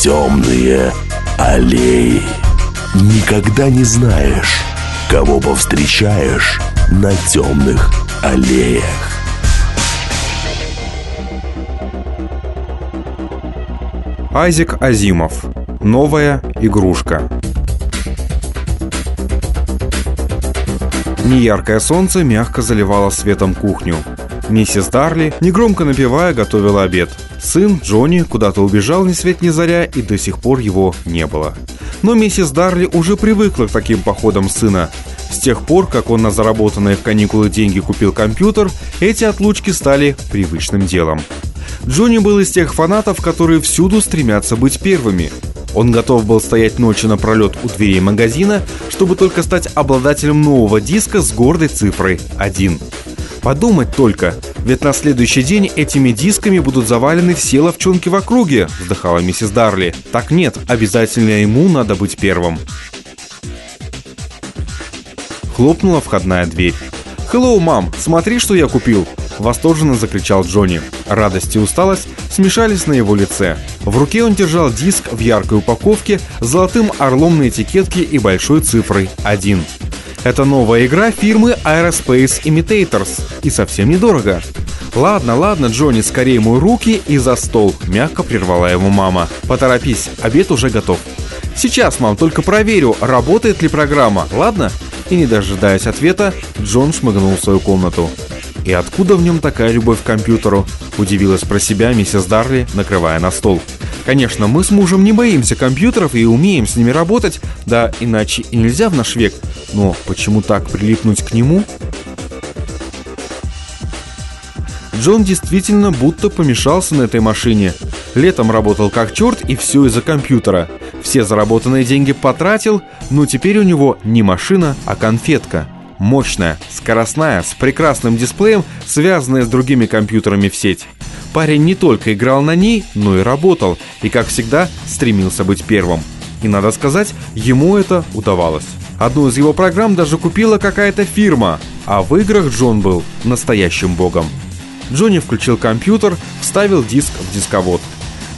темные аллеи. Никогда не знаешь, кого повстречаешь на темных аллеях. Айзек Азимов. Новая игрушка. Неяркое солнце мягко заливало светом кухню. Миссис Дарли, негромко напевая, готовила обед. Сын Джонни куда-то убежал ни свет ни заря, и до сих пор его не было. Но миссис Дарли уже привыкла к таким походам сына. С тех пор, как он на заработанные в каникулы деньги купил компьютер, эти отлучки стали привычным делом. Джонни был из тех фанатов, которые всюду стремятся быть первыми. Он готов был стоять ночью напролет у дверей магазина, чтобы только стать обладателем нового диска с гордой цифрой 1. Подумать только, ведь на следующий день этими дисками будут завалены все ловчонки в округе, вздыхала миссис Дарли. Так нет, обязательно ему надо быть первым. Хлопнула входная дверь. «Хеллоу, мам, смотри, что я купил!» Восторженно закричал Джонни. Радость и усталость смешались на его лице. В руке он держал диск в яркой упаковке с золотым орлом на этикетке и большой цифрой 1. Это новая игра фирмы Aerospace Imitators и совсем недорого. «Ладно, ладно, Джонни, скорее мой руки и за стол», — мягко прервала его мама. «Поторопись, обед уже готов». «Сейчас, мам, только проверю, работает ли программа, ладно?» И не дожидаясь ответа, Джон шмыгнул в свою комнату. «И откуда в нем такая любовь к компьютеру?» – удивилась про себя миссис Дарли, накрывая на стол. «Конечно, мы с мужем не боимся компьютеров и умеем с ними работать, да иначе и нельзя в наш век. Но почему так прилипнуть к нему?» Джон действительно будто помешался на этой машине. Летом работал как черт и все из-за компьютера. Все заработанные деньги потратил, но теперь у него не машина, а конфетка – Мощная, скоростная, с прекрасным дисплеем, связанная с другими компьютерами в сеть. Парень не только играл на ней, но и работал, и, как всегда, стремился быть первым. И, надо сказать, ему это удавалось. Одну из его программ даже купила какая-то фирма, а в играх Джон был настоящим богом. Джонни включил компьютер, вставил диск в дисковод.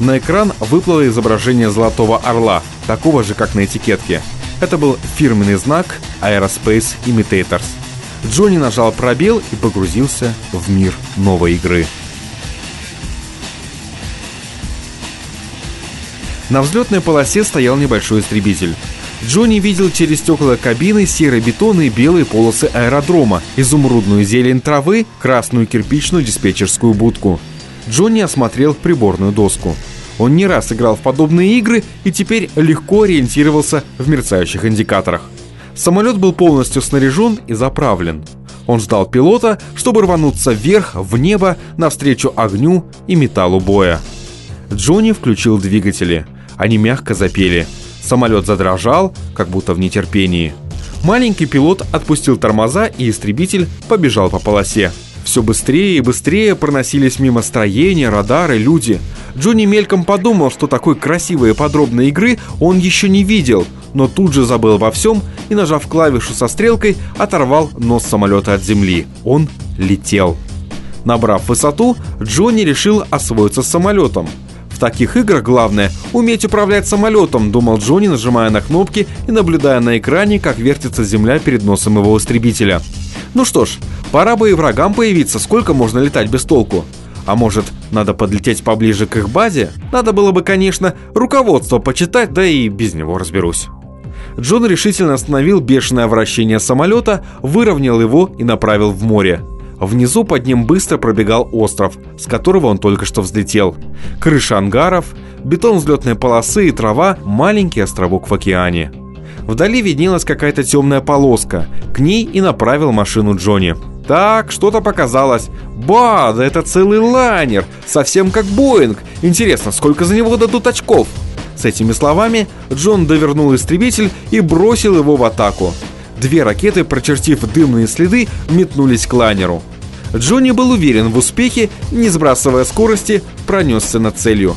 На экран выплыло изображение золотого орла, такого же, как на этикетке – это был фирменный знак Aerospace Imitators. Джонни нажал пробел и погрузился в мир новой игры. На взлетной полосе стоял небольшой истребитель. Джонни видел через стекла кабины серый бетон и белые полосы аэродрома, изумрудную зелень травы, красную кирпичную диспетчерскую будку. Джонни осмотрел приборную доску. Он не раз играл в подобные игры и теперь легко ориентировался в мерцающих индикаторах. Самолет был полностью снаряжен и заправлен. Он ждал пилота, чтобы рвануться вверх, в небо, навстречу огню и металлу боя. Джонни включил двигатели. Они мягко запели. Самолет задрожал, как будто в нетерпении. Маленький пилот отпустил тормоза, и истребитель побежал по полосе. Все быстрее и быстрее проносились мимо строения, радары, люди. Джонни мельком подумал, что такой красивой и подробной игры он еще не видел, но тут же забыл во всем и, нажав клавишу со стрелкой, оторвал нос самолета от земли. Он летел. Набрав высоту, Джонни решил освоиться с самолетом. Таких играх главное – уметь управлять самолетом, думал Джонни, нажимая на кнопки и наблюдая на экране, как вертится земля перед носом его истребителя. Ну что ж, пора бы и врагам появиться, сколько можно летать без толку. А может, надо подлететь поближе к их базе? Надо было бы, конечно, руководство почитать, да и без него разберусь. Джон решительно остановил бешеное вращение самолета, выровнял его и направил в море. Внизу под ним быстро пробегал остров, с которого он только что взлетел. Крыша ангаров, бетон взлетной полосы и трава – маленький островок в океане. Вдали виднелась какая-то темная полоска. К ней и направил машину Джонни. Так, что-то показалось. Ба, да это целый лайнер, совсем как Боинг. Интересно, сколько за него дадут очков? С этими словами Джон довернул истребитель и бросил его в атаку. Две ракеты, прочертив дымные следы, метнулись к лайнеру. Джонни был уверен в успехе, не сбрасывая скорости, пронесся над целью.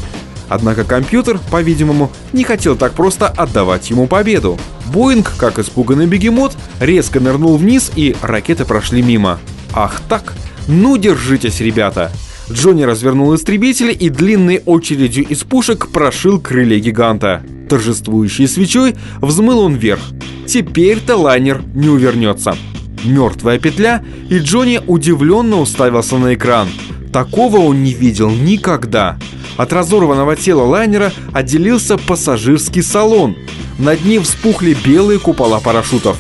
Однако компьютер, по-видимому, не хотел так просто отдавать ему победу. Боинг, как испуганный бегемот, резко нырнул вниз, и ракеты прошли мимо. Ах так? Ну, держитесь, ребята! Джонни развернул истребитель и длинной очередью из пушек прошил крылья гиганта. Торжествующей свечой взмыл он вверх. Теперь-то лайнер не увернется. Мертвая петля, и Джонни удивленно уставился на экран. Такого он не видел никогда. От разорванного тела лайнера отделился пассажирский салон. Над ним вспухли белые купола парашютов.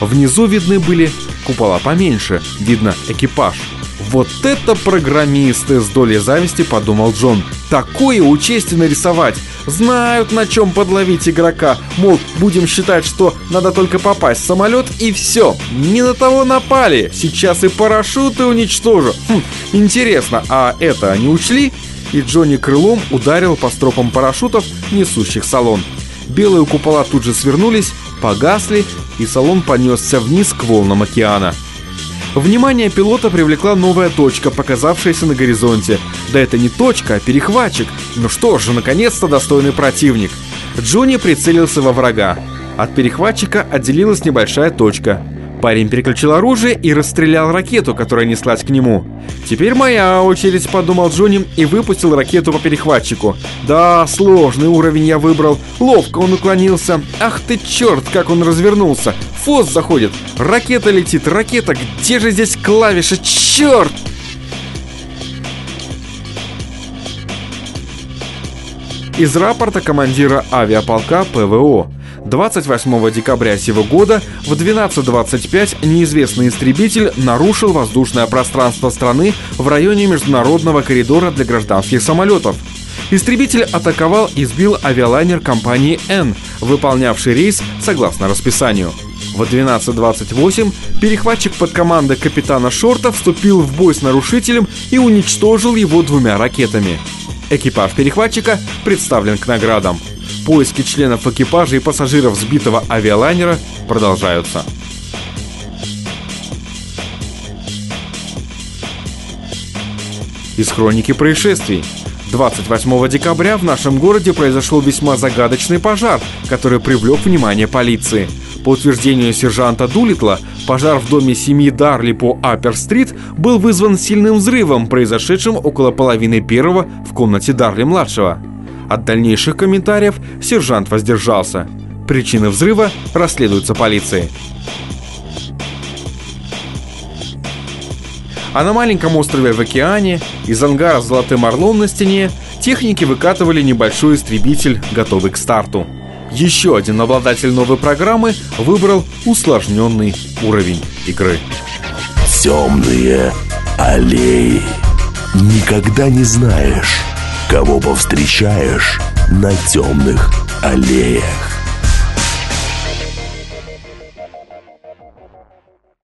Внизу видны были купола поменьше, видно экипаж. Вот это программисты с долей зависти, подумал Джон. Такое учесть и нарисовать. Знают, на чем подловить игрока. Мол, будем считать, что надо только попасть в самолет и все. Не на того напали. Сейчас и парашюты уничтожу. Хм, интересно, а это они учли? И Джонни крылом ударил по стропам парашютов, несущих салон. Белые купола тут же свернулись, погасли, и салон понесся вниз к волнам океана. Внимание пилота привлекла новая точка, показавшаяся на горизонте. Да это не точка, а перехватчик. Ну что же, наконец-то достойный противник. Джонни прицелился во врага. От перехватчика отделилась небольшая точка. Парень переключил оружие и расстрелял ракету, которая неслась к нему. «Теперь моя очередь», — подумал Джонни и выпустил ракету по перехватчику. «Да, сложный уровень я выбрал. Ловко он уклонился. Ах ты черт, как он развернулся. Фос заходит. Ракета летит. Ракета, где же здесь клавиша? Черт!» Из рапорта командира авиаполка ПВО. 28 декабря сего года в 12.25 неизвестный истребитель нарушил воздушное пространство страны в районе международного коридора для гражданских самолетов. Истребитель атаковал и сбил авиалайнер компании N, выполнявший рейс согласно расписанию. В 12.28 перехватчик под командой капитана Шорта вступил в бой с нарушителем и уничтожил его двумя ракетами. Экипаж перехватчика представлен к наградам – Поиски членов экипажа и пассажиров сбитого авиалайнера продолжаются. Из хроники происшествий. 28 декабря в нашем городе произошел весьма загадочный пожар, который привлек внимание полиции. По утверждению сержанта Дулитла, пожар в доме семьи Дарли по Аппер-стрит был вызван сильным взрывом, произошедшим около половины первого в комнате Дарли-младшего. От дальнейших комментариев сержант воздержался. Причины взрыва расследуются полицией. А на маленьком острове в океане из ангара с золотым орлом на стене техники выкатывали небольшой истребитель, готовый к старту. Еще один обладатель новой программы выбрал усложненный уровень игры. Темные аллеи. Никогда не знаешь, кого повстречаешь на темных аллеях.